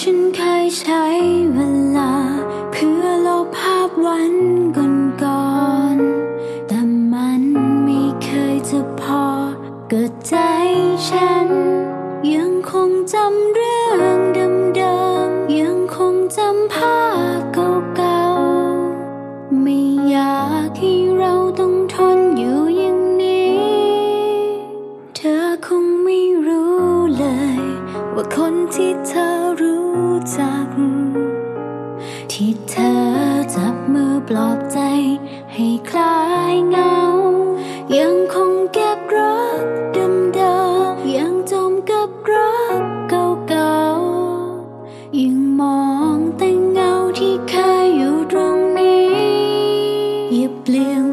ฉันเคยใช้เวลา เพื่อลบภาพวันก่อนๆแต่มันไม่เคยจะพอเกิดใจฉัน ยังคงจำเรื่องเดิมๆยังคงจำภาพเก่าๆไม่อยากให้เราต้องทนอยู่อย่างนี้ เธอคงไม่รู้เลย ว่าคนที่เธอรู้ จัก ที่เธอจับมือปลอบใจ ให้คลายเงา ยังคงเก็บรักเดิมๆยังจมกับรักเก่าๆยังมองแต่เงาที่เคยอยู่ตรงนี้หยิบเปลี่ยน